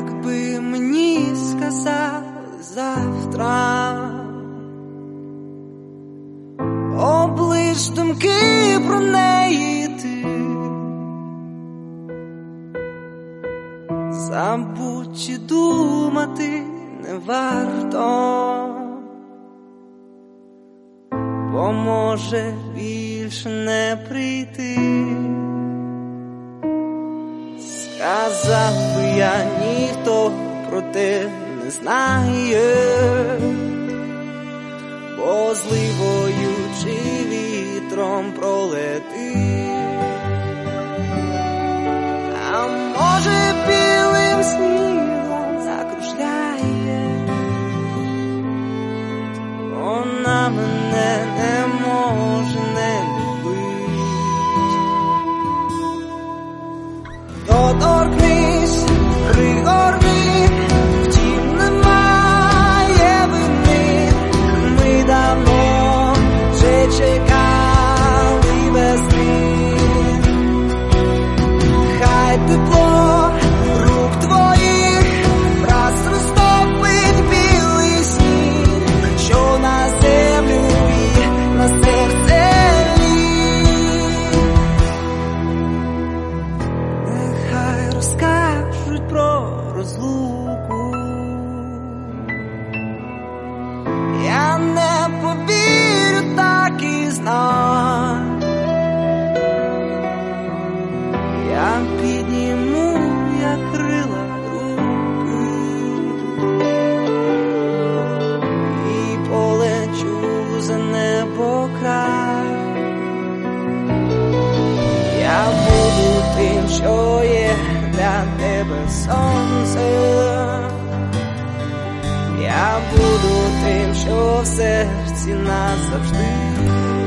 якби мені сказали завтра, облиш думки про неї ти, забудь чи думати не варто, бо може більше не прийти. Сказав би я ніхто про те не знає, бо зливою чи вітром пролети, motor Я буду тим, що є для тебе сонце. Я буду тим, що в серці назавжди.